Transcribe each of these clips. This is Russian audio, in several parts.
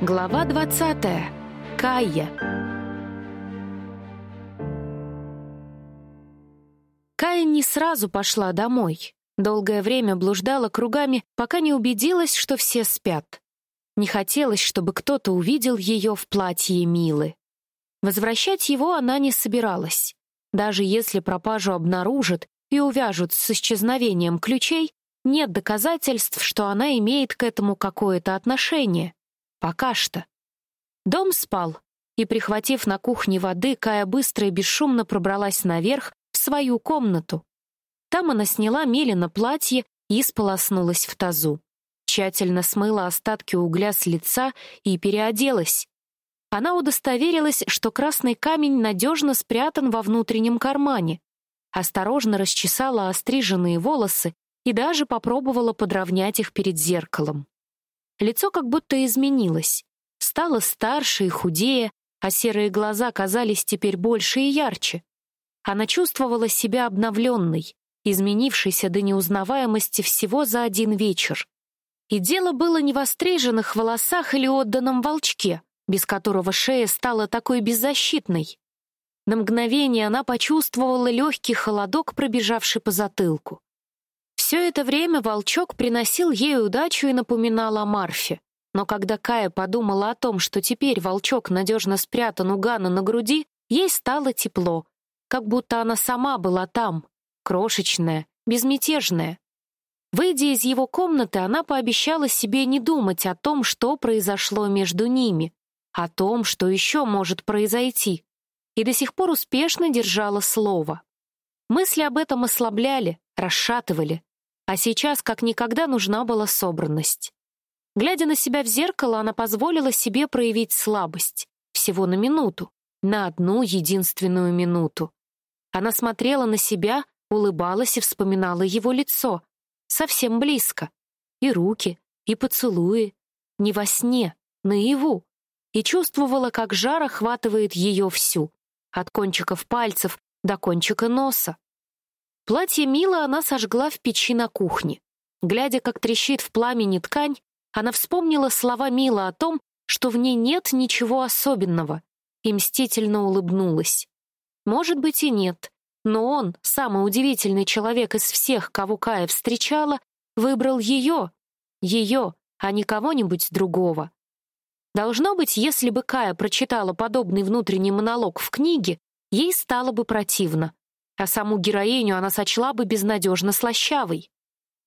Глава 20. Кайя. Кая не сразу пошла домой. Долгое время блуждала кругами, пока не убедилась, что все спят. Не хотелось, чтобы кто-то увидел ее в платье Милы. Возвращать его она не собиралась. Даже если пропажу обнаружат и увяжут с исчезновением ключей, нет доказательств, что она имеет к этому какое-то отношение. Пока что. Дом спал, и, прихватив на кухне воды, Кая быстро и бесшумно пробралась наверх в свою комнату. Там она сняла Мелина платье и сполоснулась в тазу. Тщательно смыла остатки угля с лица и переоделась. Она удостоверилась, что красный камень надежно спрятан во внутреннем кармане. Осторожно расчесала остриженные волосы и даже попробовала подровнять их перед зеркалом. Лицо как будто изменилось. Стало старше и худее, а серые глаза казались теперь больше и ярче. Она чувствовала себя обновленной, изменившейся до неузнаваемости всего за один вечер. И дело было не в остриженных волосах или отданном волчке, без которого шея стала такой беззащитной. На мгновение она почувствовала легкий холодок, пробежавший по затылку. Все это время волчок приносил ей удачу и напоминал о Марфе. Но когда Кая подумала о том, что теперь волчок надежно спрятан у Гана на груди, ей стало тепло, как будто она сама была там, крошечная, безмятежная. Выйдя из его комнаты, она пообещала себе не думать о том, что произошло между ними, о том, что еще может произойти, и до сих пор успешно держала слово. Мысли об этом ослабляли, расшатывали, а сейчас как никогда нужна была собранность. Глядя на себя в зеркало, она позволила себе проявить слабость. Всего на минуту. На одну единственную минуту. Она смотрела на себя, улыбалась и вспоминала его лицо. Совсем близко. И руки, и поцелуи. Не во сне, наяву. И чувствовала, как жар охватывает ее всю. От кончиков пальцев до кончика носа. Платье Мила она сожгла в печи на кухне. Глядя, как трещит в пламени ткань, она вспомнила слова Мила о том, что в ней нет ничего особенного, и мстительно улыбнулась. Может быть и нет, но он, самый удивительный человек из всех, кого Кая встречала, выбрал ее, ее, а не кого-нибудь другого. Должно быть, если бы Кая прочитала подобный внутренний монолог в книге, ей стало бы противно а саму героиню она сочла бы безнадежно слащавой.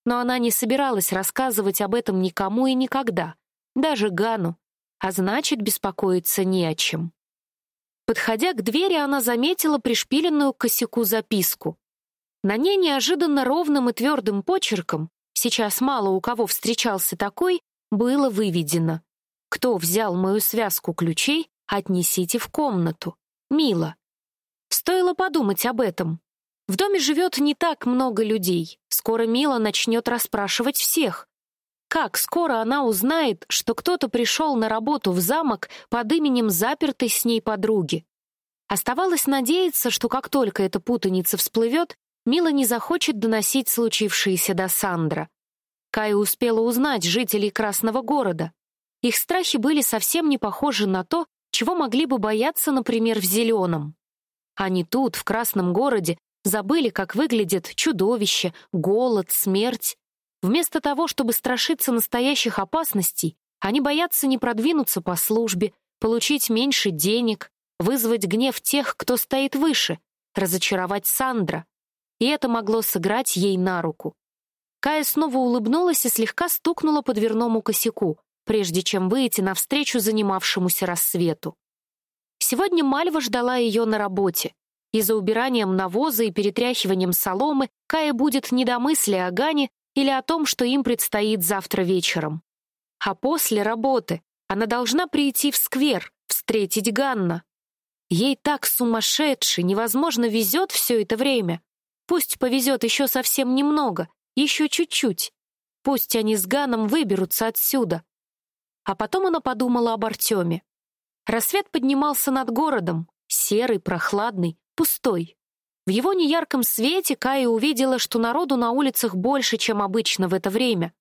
Но она не собиралась рассказывать об этом никому и никогда, даже Гану, а значит, беспокоиться не о чем. Подходя к двери, она заметила пришпиленную к косяку записку. На ней неожиданно ровным и твердым почерком, сейчас мало у кого встречался такой, было выведено: "Кто взял мою связку ключей, отнесите в комнату. Мила". Стоило подумать об этом. В доме живет не так много людей. Скоро Мила начнет расспрашивать всех. Как скоро она узнает, что кто-то пришел на работу в замок под именем запертой с ней подруги? Оставалось надеяться, что как только эта путаница всплывет, Мила не захочет доносить случившееся до Сандра. Кая успела узнать жителей Красного города. Их страхи были совсем не похожи на то, чего могли бы бояться, например, в Зеленом. Они тут, в Красном городе, забыли, как выглядит чудовище, голод, смерть. Вместо того, чтобы страшиться настоящих опасностей, они боятся не продвинуться по службе, получить меньше денег, вызвать гнев тех, кто стоит выше, разочаровать Сандра. И это могло сыграть ей на руку. Кая снова улыбнулась и слегка стукнула по дверному косяку, прежде чем выйти навстречу занимавшемуся рассвету. Сегодня Мальва ждала ее на работе, и за убиранием навоза и перетряхиванием соломы Кая будет не до мысли о Гане или о том, что им предстоит завтра вечером. А после работы она должна прийти в сквер, встретить Ганна. Ей так сумасшедше, невозможно везет все это время. Пусть повезет еще совсем немного, еще чуть-чуть. Пусть они с Ганом выберутся отсюда. А потом она подумала об Артеме. Рассвет поднимался над городом, серый, прохладный, пустой. В его неярком свете Кая увидела, что народу на улицах больше, чем обычно в это время.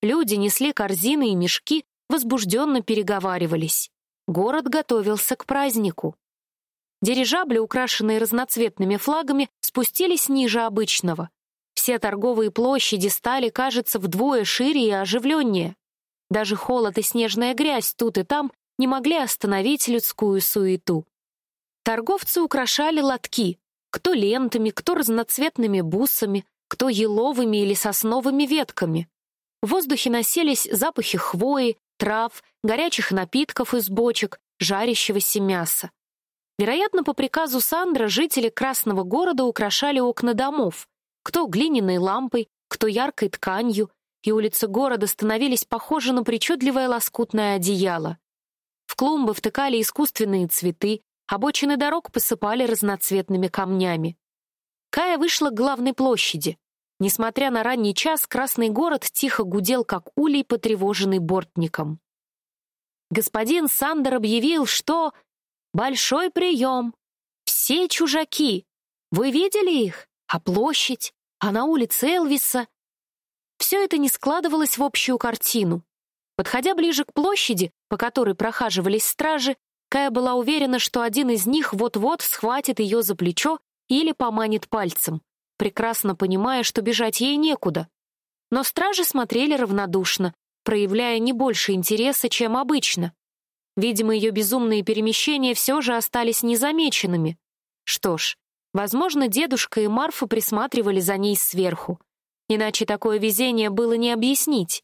Люди несли корзины и мешки, возбужденно переговаривались. Город готовился к празднику. Дирижабли, украшенные разноцветными флагами, спустились ниже обычного. Все торговые площади стали, кажется, вдвое шире и оживленнее. Даже холод и снежная грязь тут и там не могли остановить людскую суету. Торговцы украшали лотки, кто лентами, кто разноцветными бусами, кто еловыми или сосновыми ветками. В воздухе носились запахи хвои, трав, горячих напитков из бочек, жарящегося мяса. Вероятно, по приказу Сандра жители Красного города украшали окна домов, кто глиняной лампой, кто яркой тканью, и улицы города становились похожи на причудливое лоскутное одеяло. В клумбы втыкали искусственные цветы, обочины дорог посыпали разноцветными камнями. Кая вышла к главной площади. Несмотря на ранний час, Красный город тихо гудел, как улей, потревоженный бортником. Господин Сандер объявил, что Большой прием. Все чужаки. Вы видели их? А площадь? А на улице Элвиса? Все это не складывалось в общую картину. Подходя ближе к площади, по которой прохаживались стражи, Кая была уверена, что один из них вот-вот схватит ее за плечо или поманит пальцем, прекрасно понимая, что бежать ей некуда. Но стражи смотрели равнодушно, проявляя не больше интереса, чем обычно. Видимо, ее безумные перемещения все же остались незамеченными. Что ж, возможно, дедушка и Марфа присматривали за ней сверху. Иначе такое везение было не объяснить.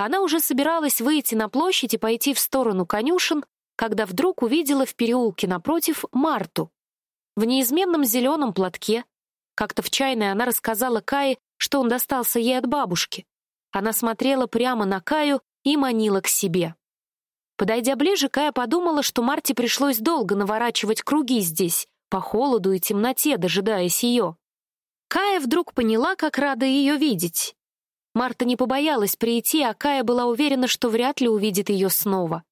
Она уже собиралась выйти на площадь и пойти в сторону конюшен, когда вдруг увидела в переулке напротив Марту. В неизменном зеленом платке. Как-то в чайной она рассказала Кае, что он достался ей от бабушки. Она смотрела прямо на Каю и манила к себе. Подойдя ближе, Кая подумала, что Марте пришлось долго наворачивать круги здесь, по холоду и темноте, дожидаясь ее. Кая вдруг поняла, как рада ее видеть. Марта не побоялась прийти, а Кая была уверена, что вряд ли увидит ее снова.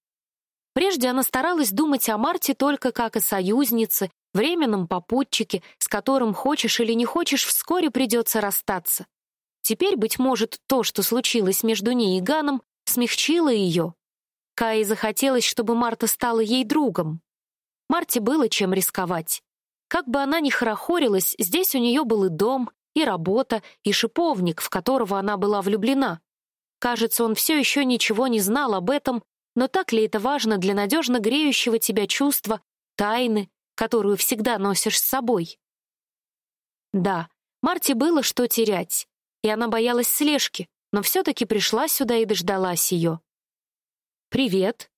Прежде она старалась думать о Марте только как о союзнице, временном попутчике, с которым хочешь или не хочешь, вскоре придется расстаться. Теперь, быть может, то, что случилось между ней и Ганом, смягчило ее, Кае захотелось, чтобы Марта стала ей другом. Марте было чем рисковать. Как бы она ни хорохорилась, здесь у нее был и дом, и работа, и шиповник, в которого она была влюблена. Кажется, он все еще ничего не знал об этом, но так ли это важно для надежно греющего тебя чувства, тайны, которую всегда носишь с собой? Да, Марте было что терять, и она боялась слежки, но все-таки пришла сюда и дождалась ее. «Привет».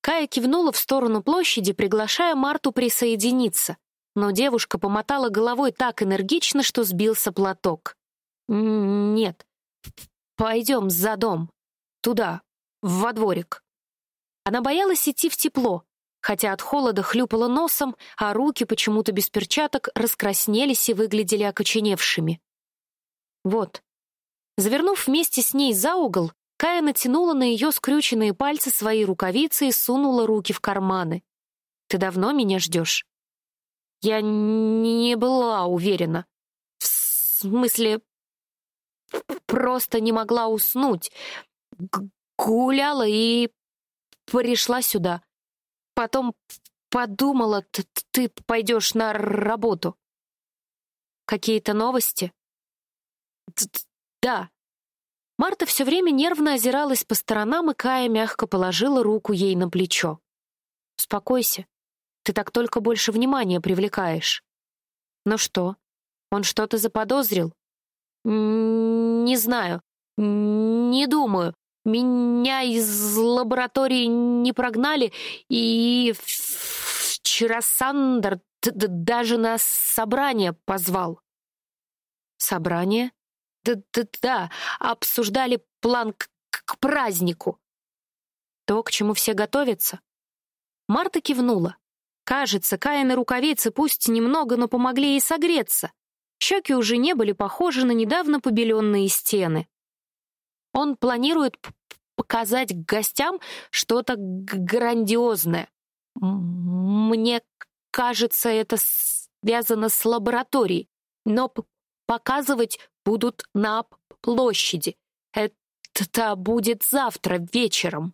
Кая кивнула в сторону площади, приглашая Марту присоединиться, но девушка помотала головой так энергично, что сбился платок. «Нет, пойдем за дом. Туда, во дворик». Она боялась идти в тепло, хотя от холода хлюпала носом, а руки почему-то без перчаток раскраснелись и выглядели окоченевшими. Вот. Завернув вместе с ней за угол, Кая натянула на ее скрюченные пальцы свои рукавицы и сунула руки в карманы. «Ты давно меня ждешь?» Я не была уверена. В смысле, просто не могла уснуть. Г гуляла и пришла сюда. Потом подумала, ты, пойдешь на работу. Какие-то новости? Д да. Марта все время нервно озиралась по сторонам, и Кая мягко положила руку ей на плечо. «Успокойся. Ты так только больше внимания привлекаешь». «Ну что, он что-то заподозрил?» «Не знаю. Не думаю. Меня из лаборатории не прогнали, и вчера Сандер даже на собрание позвал». «Собрание?» Да-да-да, обсуждали план к, к празднику. То, к чему все готовятся. Марта кивнула. Кажется, Каины рукавицы пусть немного, но помогли ей согреться. Щеки уже не были похожи на недавно побеленные стены. Он планирует показать гостям что-то грандиозное. Мне кажется, это связано с лабораторией, но показывать будут на площади. Это будет завтра вечером.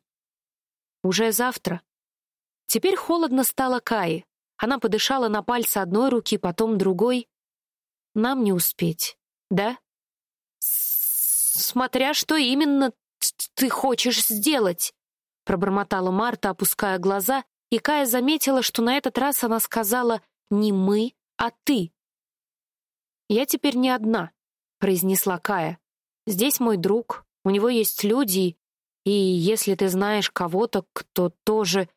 Уже завтра. Теперь холодно стало Кае. Она подышала на пальцы одной руки, потом другой. Нам не успеть, да? Смотря что именно ты хочешь сделать, пробормотала Марта, опуская глаза, и Кая заметила, что на этот раз она сказала не мы, а ты. Я теперь не одна, произнесла Кая. Здесь мой друг, у него есть люди, и если ты знаешь кого-то, кто тоже...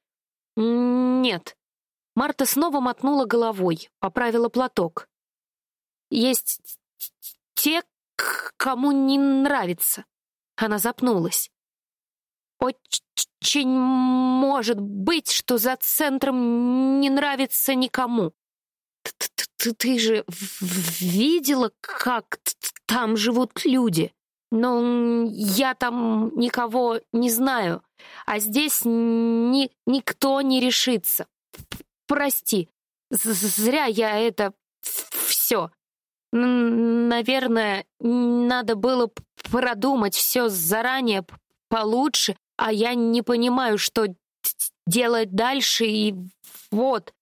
Нет. Марта снова мотнула головой, поправила платок. Есть те, кому не нравится. Она запнулась. Очень может быть, что за центром не нравится никому. Ты, же видела, как там живут люди? Но я там никого не знаю, а здесь ни, никто не решится. Прости, зря я это все. Наверное, надо было продумать все заранее получше, а я не понимаю, что делать дальше, и вот.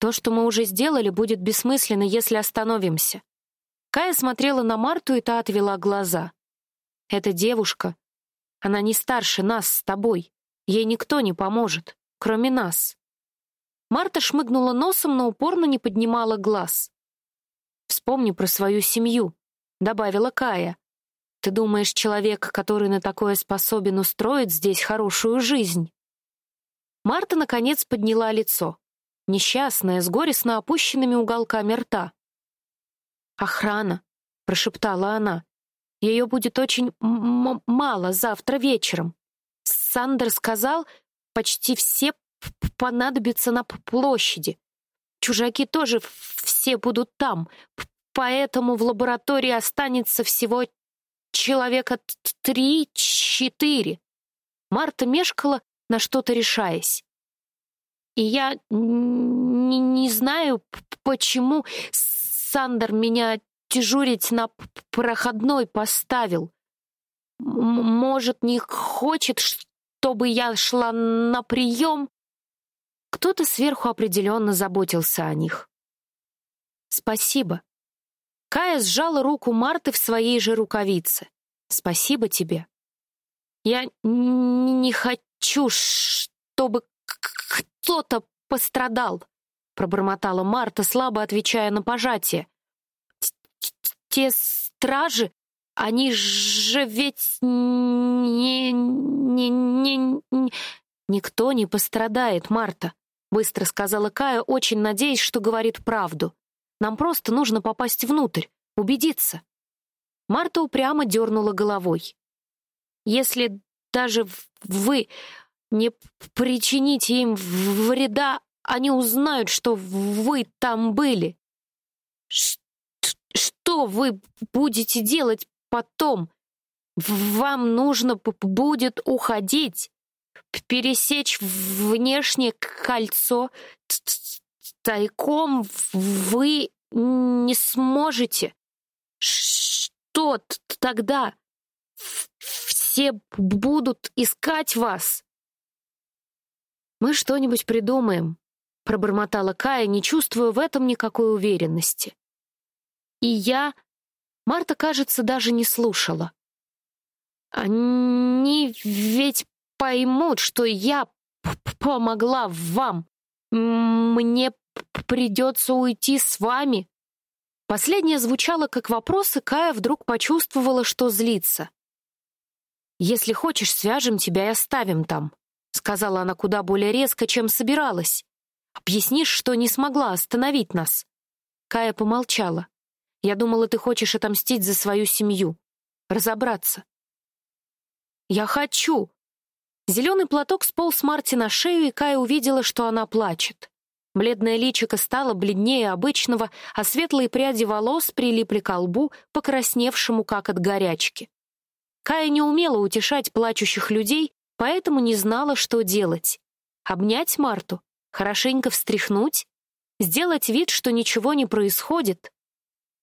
То, что мы уже сделали, будет бессмысленно, если остановимся. Кая смотрела на Марту, и та отвела глаза. «Эта девушка, она не старше нас с тобой. Ей никто не поможет, кроме нас». Марта шмыгнула носом, но упорно не поднимала глаз. «Вспомни про свою семью», — добавила Кая. «Ты думаешь, человек, который на такое способен устроить здесь хорошую жизнь?» Марта, наконец, подняла лицо. Несчастная, с горестно опущенными уголками рта. «Охрана», — прошептала она. «Ее будет очень мало завтра вечером. Сандер сказал, почти все понадобятся на площади. Чужаки тоже все будут там, поэтому в лаборатории останется всего человека три-четыре». Марта мешкала, на что-то решаясь. И я не, не знаю, почему Сандер меня дежурить на проходной поставил. Может, не хочет, чтобы я шла на прием? Кто-то сверху определенно заботился о них. Спасибо. Кая сжала руку Марты в своей же рукавице. Спасибо тебе. Я не хочу, чтобы кто-то пострадал пробормотала Марта, слабо отвечая на пожатие. Те стражи, они же ведь не не не, не... никто не пострадает, Марта, быстро сказала Кая, очень надеясь, что говорит правду. Нам просто нужно попасть внутрь, убедиться. Марта упрямо дернула головой. Если даже вы не причините им вреда, они узнают, что вы там были. Что вы будете делать потом? Вам нужно будет уходить, пересечь внешнее кольцо. Тайком вы не сможете. Что тогда? Все будут искать вас. Мы что-нибудь придумаем, пробормотала Кая, не чувствуя в этом никакой уверенности. И я... Марта, кажется, даже не слушала. Они ведь поймут, что я помогла вам. Мне придется уйти с вами. Последнее звучало как вопрос, и Кая вдруг почувствовала, что злится. Если хочешь, свяжем тебя и оставим там, сказала она куда более резко, чем собиралась. Объяснишь, что не смогла остановить нас?» Кая помолчала. «Я думала, ты хочешь отомстить за свою семью. Разобраться». «Я хочу!» Зеленый платок сполз Марти на шею, и Кая увидела, что она плачет. Бледное личико стало бледнее обычного, а светлые пряди волос прилипли к лбу, покрасневшему, как от горячки. Кая не умела утешать плачущих людей, поэтому не знала, что делать. Обнять Марту? хорошенько встряхнуть, сделать вид, что ничего не происходит.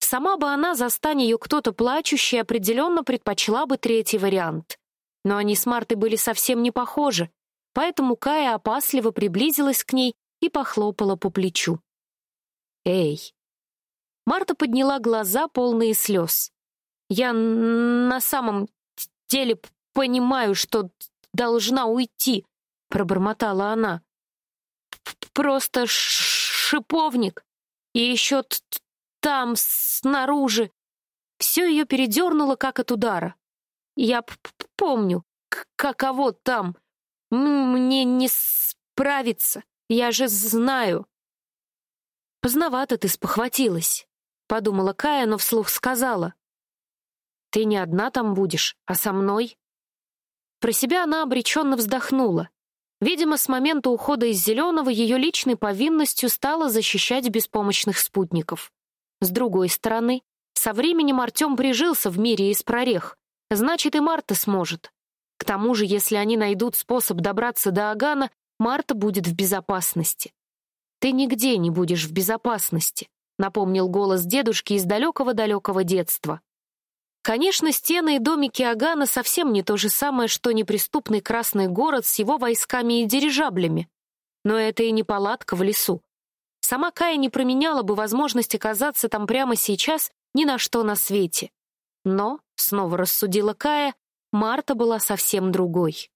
Сама бы она, застань ее кто-то плачущий, определенно предпочла бы третий вариант. Но они с Мартой были совсем не похожи. поэтому Кая опасливо приблизилась к ней и похлопала по плечу. «Эй!» Марта подняла глаза, полные слез. «Я на самом деле понимаю, что должна уйти», — пробормотала она. «Просто шиповник. И еще там, снаружи». Все ее передернуло, как от удара. «Я помню, каково там. Мне не справиться, я же знаю». «Поздновато ты спохватилась», — подумала Кая, но вслух сказала. «Ты не одна там будешь, а со мной». Про себя она обреченно вздохнула. Видимо, с момента ухода из Зеленого ее личной повинностью стало защищать беспомощных спутников. С другой стороны, со временем Артем прижился в мире из прорех, значит, и Марта сможет. К тому же, если они найдут способ добраться до Агана, Марта будет в безопасности. «Ты нигде не будешь в безопасности», — напомнил голос дедушки из далекого-далекого детства. Конечно, стены и домики Агана совсем не то же самое, что неприступный Красный город с его войсками и дирижаблями. Но это и не палатка в лесу. Сама Кая не променяла бы возможность оказаться там прямо сейчас ни на что на свете. Но, снова рассудила Кая, Марта была совсем другой.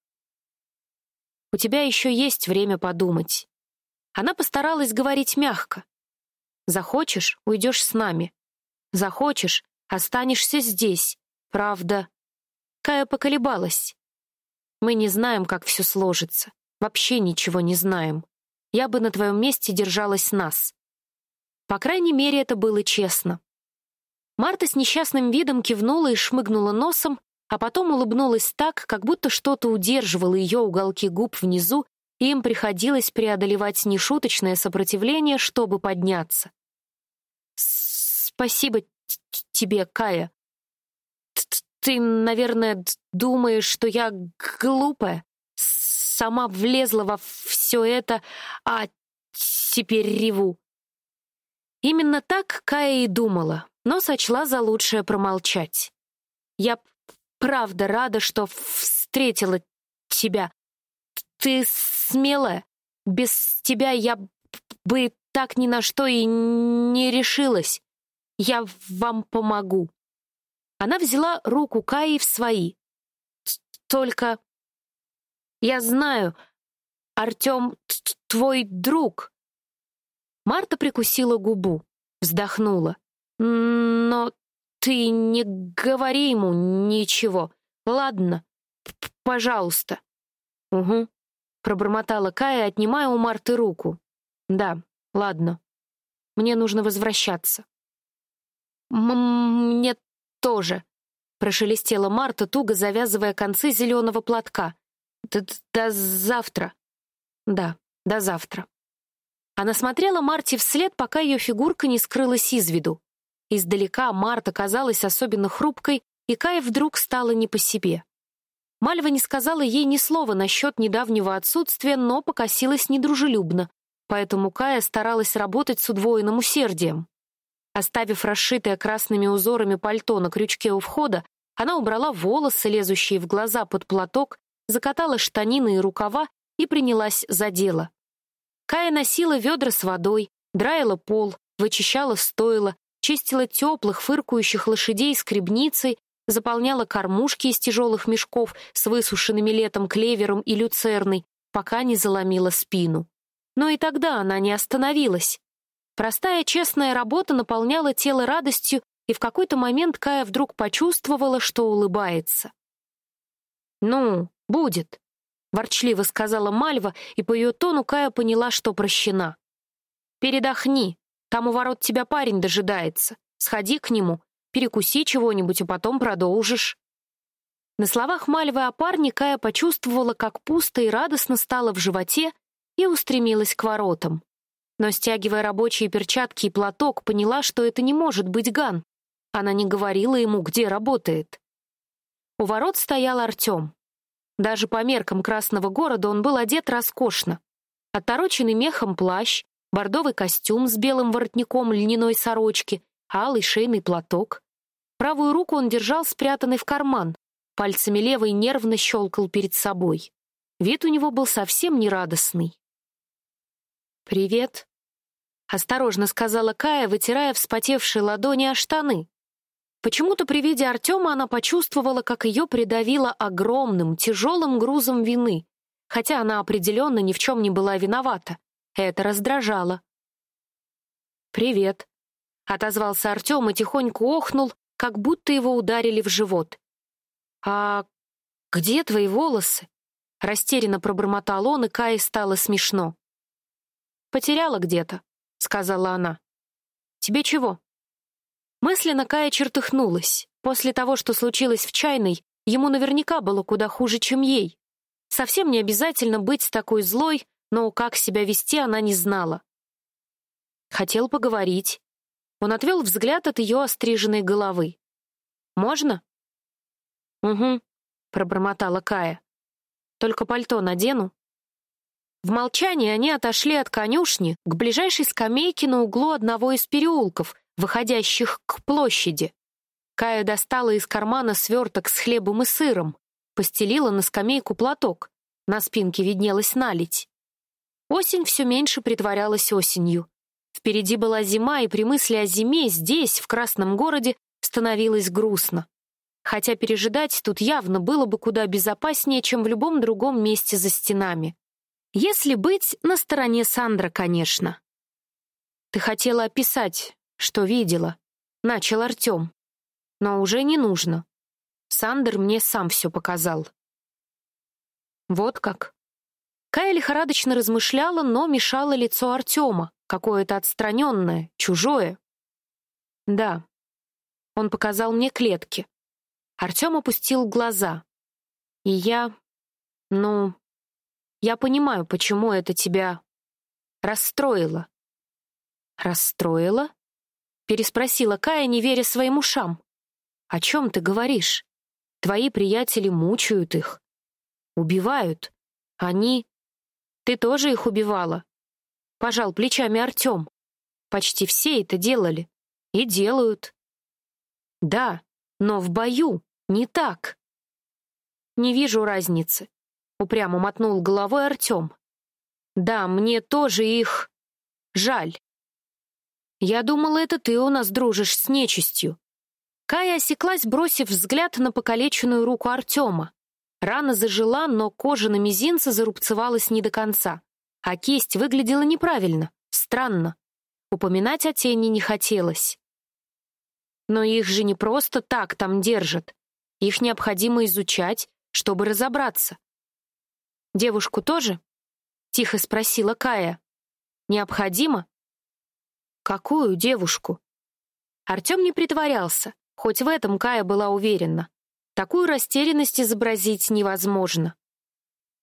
«У тебя еще есть время подумать». Она постаралась говорить мягко. «Захочешь — уйдешь с нами. Захочешь Останешься здесь. Правда. Кая поколебалась. Мы не знаем, как все сложится. Вообще ничего не знаем. Я бы на твоем месте держалась нас. По крайней мере, это было честно. Марта с несчастным видом кивнула и шмыгнула носом, а потом улыбнулась так, как будто что-то удерживало ее уголки губ внизу, и им приходилось преодолевать нешуточное сопротивление, чтобы подняться. «Спасибо тебе, Кая. Ты, наверное, думаешь, что я глупая? Сама влезла во все это, а теперь реву. Именно так Кая и думала, но сочла за лучшее промолчать. Я правда рада, что встретила тебя. Ты смелая. Без тебя я бы так ни на что и не решилась. Я вам помогу. Она взяла руку Каи в свои. Только я знаю, Артем твой друг. Марта прикусила губу, вздохнула. Но ты не говори ему ничего. Ладно, пожалуйста. Угу, пробормотала Кая, отнимая у Марты руку. Да, ладно. Мне нужно возвращаться. «Мне тоже», — прошелестела Марта, туго завязывая концы зеленого платка. «Д «До завтра». «Да, до завтра». Она смотрела Марте вслед, пока ее фигурка не скрылась из виду. Издалека Марта казалась особенно хрупкой, и Кая вдруг стала не по себе. Мальва не сказала ей ни слова насчет недавнего отсутствия, но покосилась недружелюбно, поэтому Кая старалась работать с удвоенным усердием. Оставив расшитое красными узорами пальто на крючке у входа, она убрала волосы, лезущие в глаза под платок, закатала штанины и рукава и принялась за дело. Кая носила ведра с водой, драила пол, вычищала стойла, чистила теплых, фыркающих лошадей скребницей, заполняла кормушки из тяжелых мешков с высушенными летом клевером и люцерной, пока не заломила спину. Но и тогда она не остановилась. Простая, честная работа наполняла тело радостью, и в какой-то момент Кая вдруг почувствовала, что улыбается. «Ну, будет», — ворчливо сказала Мальва, и по ее тону Кая поняла, что прощена. «Передохни, там у ворот тебя парень дожидается. Сходи к нему, перекуси чего-нибудь, а потом продолжишь». На словах Мальвы о парне Кая почувствовала, как пусто и радостно стало в животе, и устремилась к воротам но, стягивая рабочие перчатки и платок, поняла, что это не может быть Ган. Она не говорила ему, где работает. У ворот стоял Артем. Даже по меркам Красного города он был одет роскошно. Отороченный мехом плащ, бордовый костюм с белым воротником льняной сорочки, алый шейный платок. Правую руку он держал спрятанный в карман, пальцами левой нервно щелкал перед собой. Вид у него был совсем нерадостный. «Привет», — осторожно сказала Кая, вытирая вспотевшие ладони о штаны. Почему-то при виде Артема она почувствовала, как ее придавило огромным, тяжелым грузом вины, хотя она определенно ни в чем не была виновата. Это раздражало. «Привет», — отозвался Артем и тихонько охнул, как будто его ударили в живот. «А где твои волосы?» Растерянно пробормотал он, и Кае стало смешно. «Потеряла где-то», — сказала она. «Тебе чего?» Мысленно Кая чертыхнулась. После того, что случилось в чайной, ему наверняка было куда хуже, чем ей. Совсем не обязательно быть такой злой, но как себя вести она не знала. Хотел поговорить. Он отвел взгляд от ее остриженной головы. «Можно?» «Угу», — пробормотала Кая. «Только пальто надену». В молчании они отошли от конюшни к ближайшей скамейке на углу одного из переулков, выходящих к площади. Кая достала из кармана сверток с хлебом и сыром, постелила на скамейку платок. На спинке виднелась наледь. Осень все меньше притворялась осенью. Впереди была зима, и при мысли о зиме здесь, в Красном городе, становилось грустно. Хотя пережидать тут явно было бы куда безопаснее, чем в любом другом месте за стенами. Если быть на стороне Сандра, конечно. Ты хотела описать, что видела, начал Артем. Но уже не нужно. Сандер мне сам все показал. Вот как. Кая лихорадочно размышляла, но мешало лицо Артема, какое-то отстраненное, чужое. Да. Он показал мне клетки. Артем опустил глаза. И я... Ну... Я понимаю, почему это тебя расстроило. Расстроило? Переспросила Кая, не веря своим ушам. О чем ты говоришь? Твои приятели мучают их, убивают. Они Ты тоже их убивала? Пожал плечами Артем. Почти все это делали и делают. Да, но в бою не так. Не вижу разницы, упрямо мотнул головой Артем. Да, мне тоже их жаль. «Я думала, это ты у нас дружишь с нечистью». Кая осеклась, бросив взгляд на покалеченную руку Артема. Рана зажила, но кожа на мизинце зарубцевалась не до конца, а кисть выглядела неправильно, странно. Упоминать о тени не хотелось. Но их же не просто так там держат. Их необходимо изучать, чтобы разобраться. «Девушку тоже?» — тихо спросила Кая. «Необходимо?» Какую девушку? Артем не притворялся, хоть в этом Кая была уверена. Такую растерянность изобразить невозможно.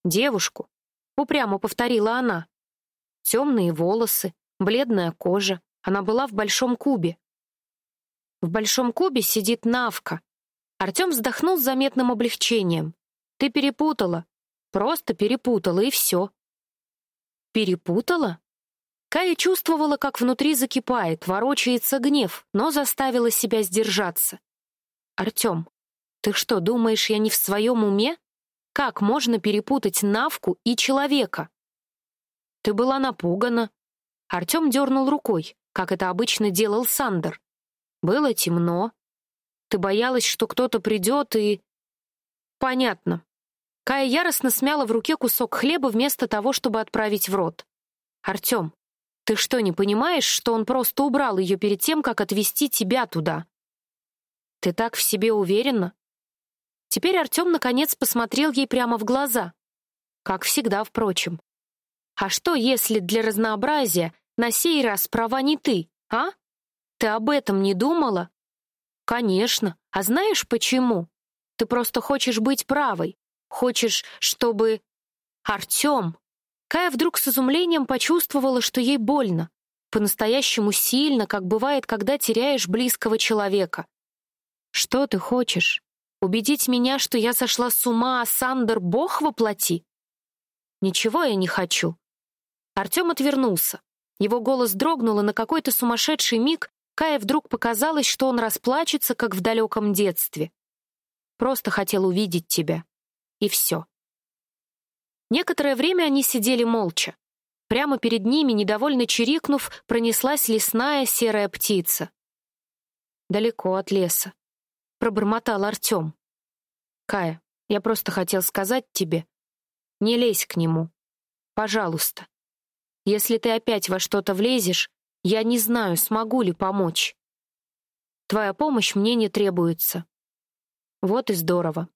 Девушку, упрямо повторила она. Темные волосы, бледная кожа. Она была в большом кубе. В большом кубе сидит Навка. Артем вздохнул с заметным облегчением. Ты перепутала. Просто перепутала, и все. Перепутала? Кая чувствовала, как внутри закипает, ворочается гнев, но заставила себя сдержаться. «Артем, ты что, думаешь, я не в своем уме? Как можно перепутать Навку и человека?» «Ты была напугана». Артем дернул рукой, как это обычно делал Сандер. «Было темно. Ты боялась, что кто-то придет и...» «Понятно». Кая яростно смяла в руке кусок хлеба вместо того, чтобы отправить в рот. «Артем, ты что, не понимаешь, что он просто убрал ее перед тем, как отвезти тебя туда? Ты так в себе уверена? Теперь Артем наконец посмотрел ей прямо в глаза. Как всегда, впрочем. А что, если для разнообразия на сей раз права не ты, а? Ты об этом не думала? Конечно. А знаешь почему? Ты просто хочешь быть правой. Хочешь, чтобы... Артем, Кая вдруг с изумлением почувствовала, что ей больно. По-настоящему сильно, как бывает, когда теряешь близкого человека. «Что ты хочешь? Убедить меня, что я сошла с ума, а Сандер — бог воплоти?» «Ничего я не хочу». Артем отвернулся. Его голос дрогнул, и на какой-то сумасшедший миг Кае вдруг показалось, что он расплачется, как в далеком детстве. «Просто хотел увидеть тебя. И все». Некоторое время они сидели молча. Прямо перед ними, недовольно чирикнув, пронеслась лесная серая птица. Далеко от леса. Пробормотал Артем. Кая, я просто хотел сказать тебе, не лезь к нему. Пожалуйста. Если ты опять во что-то влезешь, я не знаю, смогу ли помочь. Твоя помощь мне не требуется. Вот и здорово.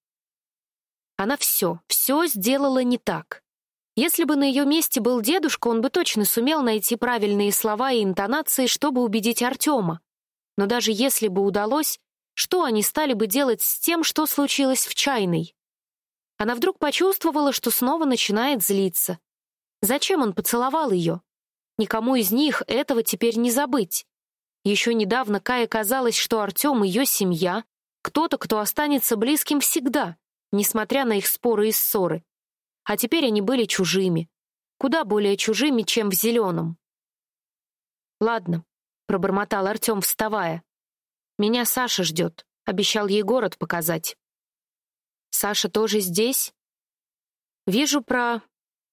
Она все, все сделала не так. Если бы на ее месте был дедушка, он бы точно сумел найти правильные слова и интонации, чтобы убедить Артема. Но даже если бы удалось, что они стали бы делать с тем, что случилось в чайной? Она вдруг почувствовала, что снова начинает злиться. Зачем он поцеловал ее? Никому из них этого теперь не забыть. Еще недавно Кае казалось, что Артем — ее семья, кто-то, кто останется близким всегда, несмотря на их споры и ссоры а теперь они были чужими. Куда более чужими, чем в зеленом. «Ладно», — пробормотал Артем, вставая. «Меня Саша ждет», — обещал ей город показать. «Саша тоже здесь?» «Вижу про...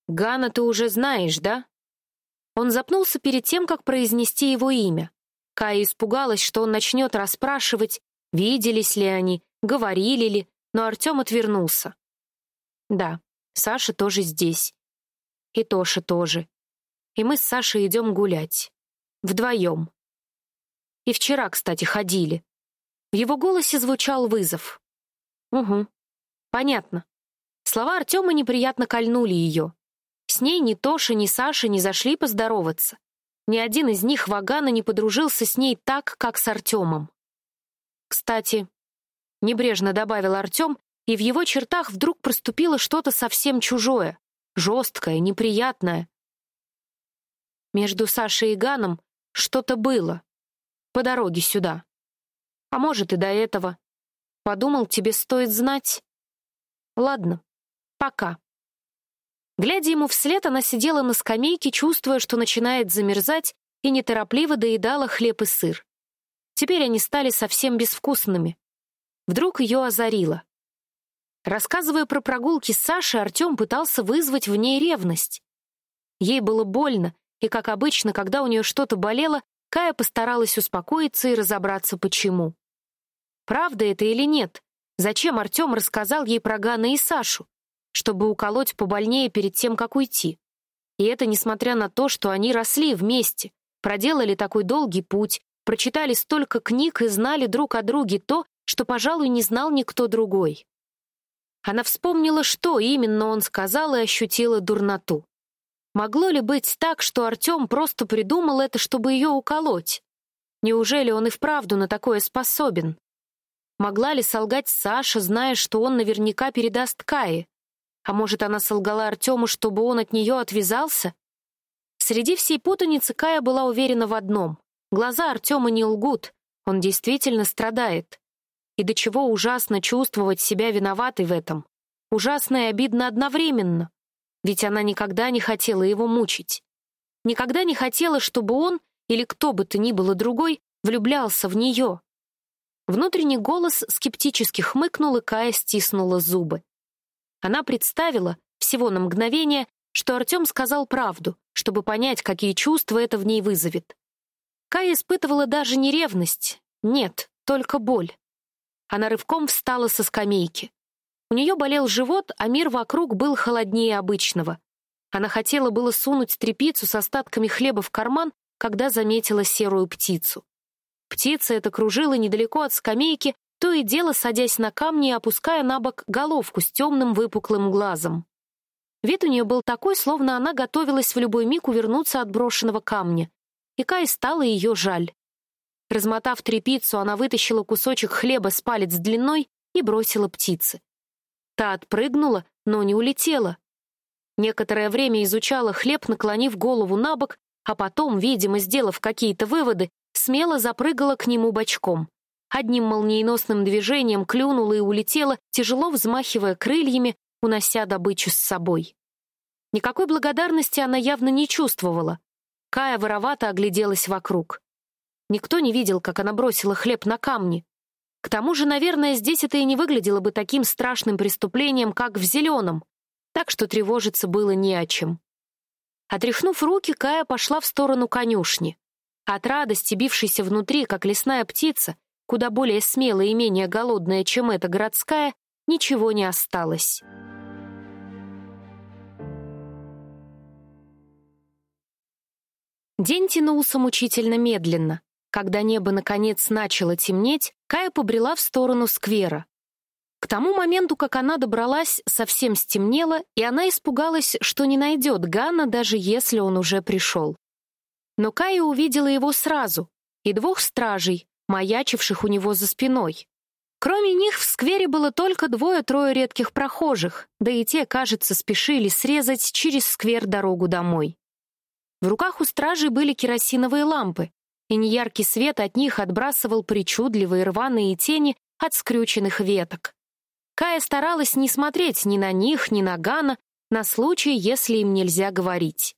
Гана ты уже знаешь, да?» Он запнулся перед тем, как произнести его имя. Кая испугалась, что он начнет расспрашивать, виделись ли они, говорили ли, но Артем отвернулся. «Да, Саша тоже здесь. И Тоша тоже. И мы с Сашей идем гулять. Вдвоем. И вчера, кстати, ходили. В его голосе звучал вызов. Угу. Понятно. Слова Артема неприятно кольнули ее. С ней ни Тоша, ни Саша не зашли поздороваться. Ни один из них Вагана не подружился с ней так, как с Артемом. Кстати, небрежно добавил Артем, и в его чертах вдруг проступило что-то совсем чужое, жесткое, неприятное. Между Сашей и Ганом что-то было. По дороге сюда. А может, и до этого. Подумал, тебе стоит знать. Ладно, пока. Глядя ему вслед, она сидела на скамейке, чувствуя, что начинает замерзать, и неторопливо доедала хлеб и сыр. Теперь они стали совсем безвкусными. Вдруг ее озарило. Рассказывая про прогулки с Сашей, Артем пытался вызвать в ней ревность. Ей было больно, и, как обычно, когда у нее что-то болело, Кая постаралась успокоиться и разобраться, почему. Правда это или нет? Зачем Артем рассказал ей про Гана и Сашу? Чтобы уколоть побольнее перед тем, как уйти. И это несмотря на то, что они росли вместе, проделали такой долгий путь, прочитали столько книг и знали друг о друге то, что, пожалуй, не знал никто другой. Она вспомнила, что именно он сказал, и ощутила дурноту. Могло ли быть так, что Артем просто придумал это, чтобы ее уколоть? Неужели он и вправду на такое способен? Могла ли солгать Саша, зная, что он наверняка передаст Кае? А может, она солгала Артему, чтобы он от нее отвязался? Среди всей путаницы Кая была уверена в одном. Глаза Артема не лгут, он действительно страдает. И до чего ужасно чувствовать себя виноватой в этом. Ужасно и обидно одновременно. Ведь она никогда не хотела его мучить. Никогда не хотела, чтобы он, или кто бы то ни было другой, влюблялся в нее. Внутренний голос скептически хмыкнул, и Кая стиснула зубы. Она представила, всего на мгновение, что Артем сказал правду, чтобы понять, какие чувства это в ней вызовет. Кая испытывала даже не ревность, нет, только боль. Она рывком встала со скамейки. У нее болел живот, а мир вокруг был холоднее обычного. Она хотела было сунуть трепицу с остатками хлеба в карман, когда заметила серую птицу. Птица эта кружила недалеко от скамейки, то и дело садясь на камни и опуская на бок головку с темным выпуклым глазом. Вид у нее был такой, словно она готовилась в любой миг увернуться от брошенного камня. И Кай стало ее жаль. Размотав трепицу, она вытащила кусочек хлеба с палец длиной и бросила птице. Та отпрыгнула, но не улетела. Некоторое время изучала хлеб, наклонив голову на бок, а потом, видимо, сделав какие-то выводы, смело запрыгала к нему бочком. Одним молниеносным движением клюнула и улетела, тяжело взмахивая крыльями, унося добычу с собой. Никакой благодарности она явно не чувствовала. Кая воровато огляделась вокруг. Никто не видел, как она бросила хлеб на камни. К тому же, наверное, здесь это и не выглядело бы таким страшным преступлением, как в зеленом. так что тревожиться было не о чем. Отряхнув руки, Кая пошла в сторону конюшни. От радости, бившейся внутри, как лесная птица, куда более смелая и менее голодная, чем эта городская, ничего не осталось. День тянулся мучительно медленно. Когда небо наконец начало темнеть, Кая побрела в сторону сквера. К тому моменту, как она добралась, совсем стемнело, и она испугалась, что не найдет Гана, даже если он уже пришел. Но Кая увидела его сразу, и двух стражей, маячивших у него за спиной. Кроме них в сквере было только двое-трое редких прохожих, да и те, кажется, спешили срезать через сквер дорогу домой. В руках у стражей были керосиновые лампы, и неяркий свет от них отбрасывал причудливые рваные тени от скрюченных веток. Кая старалась не смотреть ни на них, ни на Гана, на случай, если им нельзя говорить.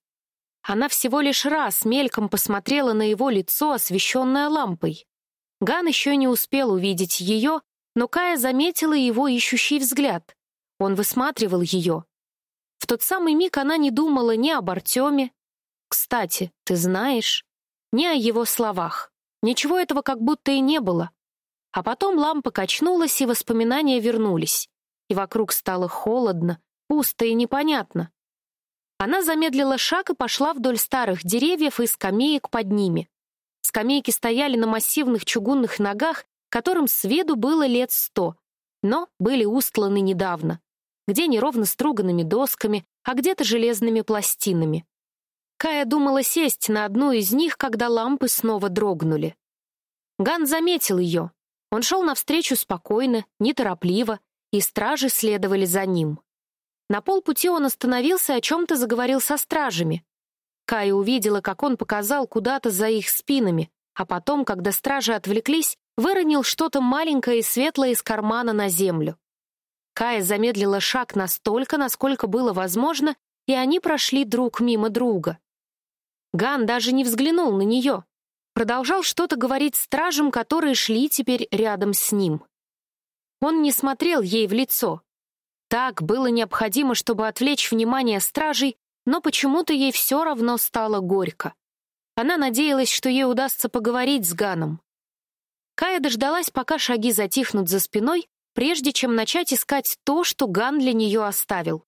Она всего лишь раз мельком посмотрела на его лицо, освещенное лампой. Ган еще не успел увидеть ее, но Кая заметила его ищущий взгляд. Он высматривал ее. В тот самый миг она не думала ни об Артеме. Кстати, ты знаешь, ни о его словах. Ничего этого как будто и не было. А потом лампа качнулась, и воспоминания вернулись. И вокруг стало холодно, пусто и непонятно. Она замедлила шаг и пошла вдоль старых деревьев и скамеек под ними. Скамейки стояли на массивных чугунных ногах, которым с виду было лет сто, но были устланы недавно, где неровно струганными досками, а где-то железными пластинами. Кая думала сесть на одну из них, когда лампы снова дрогнули. Ган заметил ее. Он шел навстречу спокойно, неторопливо, и стражи следовали за ним. На полпути он остановился и о чем-то заговорил со стражами. Кая увидела, как он показал куда-то за их спинами, а потом, когда стражи отвлеклись, выронил что-то маленькое и светлое из кармана на землю. Кая замедлила шаг настолько, насколько было возможно, и они прошли друг мимо друга. Ган даже не взглянул на нее. Продолжал что-то говорить стражам, которые шли теперь рядом с ним. Он не смотрел ей в лицо, так было необходимо, чтобы отвлечь внимание стражей, но почему-то ей все равно стало горько. Она надеялась, что ей удастся поговорить с Ганом. Кая дождалась, пока шаги затихнут за спиной, прежде чем начать искать то, что Ган для нее оставил.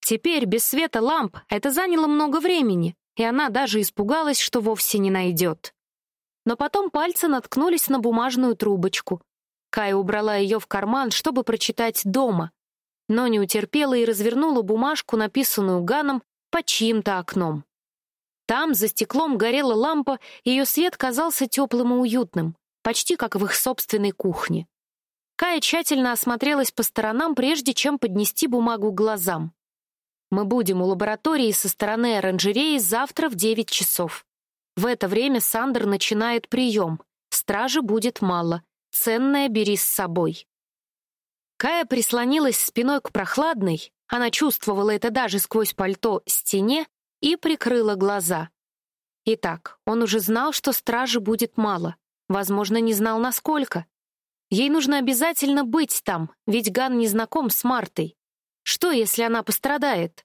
Теперь, без света ламп, это заняло много времени, и она даже испугалась, что вовсе не найдет. Но потом пальцы наткнулись на бумажную трубочку. Кая убрала ее в карман, чтобы прочитать дома, но не утерпела и развернула бумажку, написанную Ганом, под чьим-то окном. Там, за стеклом, горела лампа, ее свет казался теплым и уютным, почти как в их собственной кухне. Кая тщательно осмотрелась по сторонам, прежде чем поднести бумагу к глазам. Мы будем у лаборатории со стороны оранжереи завтра в девять часов. В это время Сандер начинает прием. Стражи будет мало. Ценное бери с собой. Кая прислонилась спиной к прохладной, она чувствовала это даже сквозь пальто, стене и прикрыла глаза. Итак, он уже знал, что стражи будет мало. Возможно, не знал, насколько. Ей нужно обязательно быть там, ведь Ган не знаком с Мартой. Что, если она пострадает?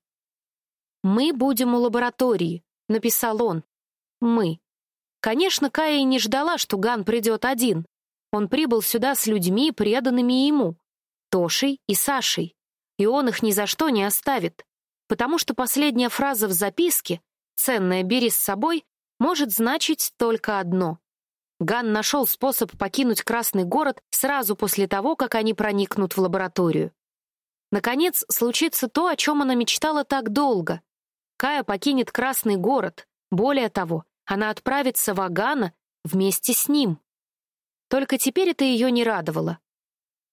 «Мы будем у лаборатории», — написал он. «Мы». Конечно, Кая не ждала, что Ган придет один. Он прибыл сюда с людьми, преданными ему. Тошей и Сашей, и он их ни за что не оставит, потому что последняя фраза в записке «ценное бери с собой» может значить только одно. Ган нашел способ покинуть Красный город сразу после того, как они проникнут в лабораторию. Наконец, случится то, о чем она мечтала так долго. Кая покинет Красный город. Более того, она отправится в Агана вместе с ним. Только теперь это ее не радовало.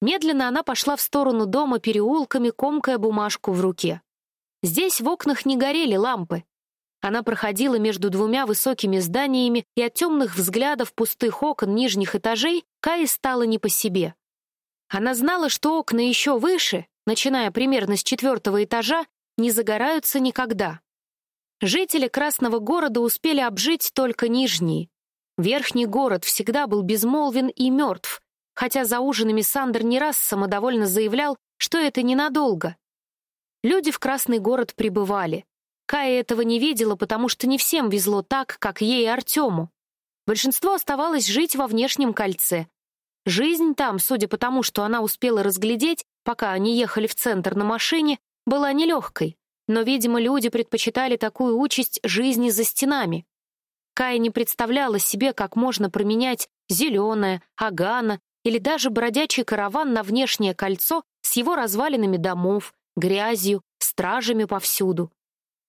Медленно она пошла в сторону дома переулками, комкая бумажку в руке. Здесь в окнах не горели лампы. Она проходила между двумя высокими зданиями, и от темных взглядов пустых окон нижних этажей Кае стало не по себе. Она знала, что окна еще выше, начиная примерно с четвертого этажа, не загораются никогда. Жители Красного города успели обжить только нижние. Верхний город всегда был безмолвен и мертв, хотя за ужинами Сандер не раз самодовольно заявлял, что это ненадолго. Люди в Красный город прибывали. Кая этого не видела, потому что не всем везло так, как ей и Артему. Большинство оставалось жить во внешнем кольце. Жизнь там, судя по тому, что она успела разглядеть, пока они ехали в центр на машине, была нелегкой. Но, видимо, люди предпочитали такую участь жизни за стенами. Кая не представляла себе, как можно променять зеленое, агана или даже бродячий караван на внешнее кольцо с его развалинами домов, грязью, стражами повсюду.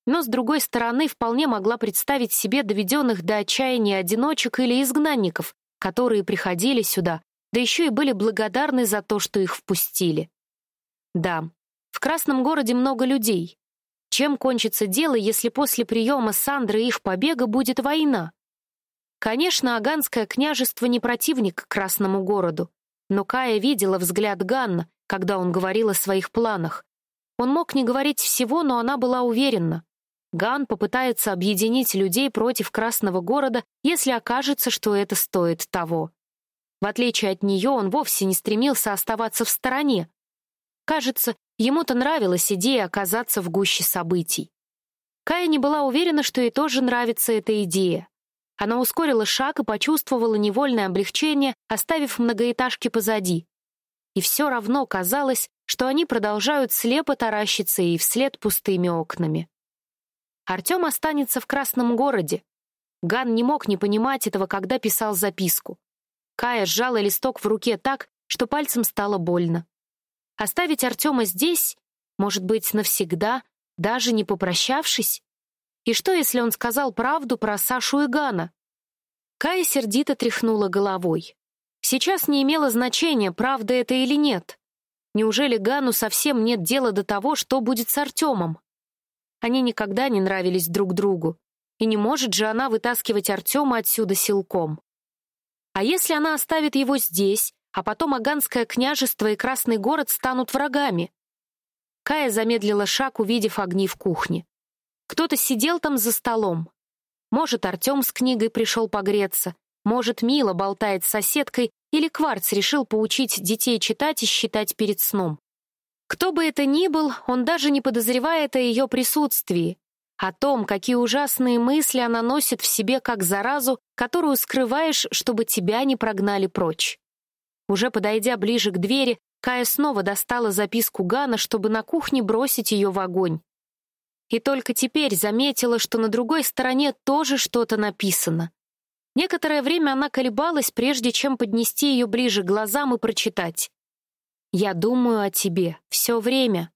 Но, с другой стороны, вполне могла представить себе доведенных до отчаяния одиночек или изгнанников, которые приходили сюда, да еще и были благодарны за то, что их впустили. Да, в Красном городе много людей. Чем кончится дело, если после приема Сандры и их побега будет война? Конечно, Аганское княжество не противник Красному городу, но Кая видела взгляд Ганна, когда он говорил о своих планах. Он мог не говорить всего, но она была уверена. Ган попытается объединить людей против Красного города, если окажется, что это стоит того. В отличие от нее, он вовсе не стремился оставаться в стороне. Кажется, ему-то нравилась идея оказаться в гуще событий. Кая не была уверена, что ей тоже нравится эта идея. Она ускорила шаг и почувствовала невольное облегчение, оставив многоэтажки позади. И все равно казалось, что они продолжают слепо таращиться ей вслед пустыми окнами. Артем останется в Красном городе. Ган не мог не понимать этого, когда писал записку. Кая сжала листок в руке так, что пальцем стало больно. Оставить Артема здесь, может быть, навсегда, даже не попрощавшись? И что, если он сказал правду про Сашу и Гана? Кая сердито тряхнула головой. Сейчас не имело значения, правда это или нет. Неужели Гану совсем нет дела до того, что будет с Артемом? Они никогда не нравились друг другу. И не может же она вытаскивать Артема отсюда силком. А если она оставит его здесь, а потом Аганское княжество и Красный город станут врагами? Кая замедлила шаг, увидев огни в кухне. Кто-то сидел там за столом. Может, Артем с книгой пришел погреться, может, Мила болтает с соседкой, или Кварц решил поучить детей читать и считать перед сном. Кто бы это ни был, он даже не подозревает о ее присутствии, о том, какие ужасные мысли она носит в себе как заразу, которую скрываешь, чтобы тебя не прогнали прочь. Уже подойдя ближе к двери, Кая снова достала записку Гана, чтобы на кухне бросить ее в огонь. И только теперь заметила, что на другой стороне тоже что-то написано. Некоторое время она колебалась, прежде чем поднести ее ближе к глазам и прочитать. Я думаю о тебе все время.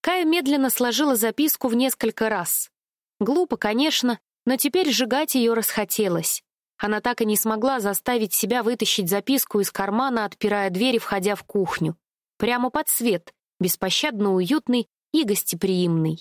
Кая медленно сложила записку в несколько раз. Глупо, конечно, но теперь сжигать ее расхотелось. Она так и не смогла заставить себя вытащить записку из кармана, отпирая дверь и входя в кухню. Прямо под свет, беспощадно уютный и гостеприимный.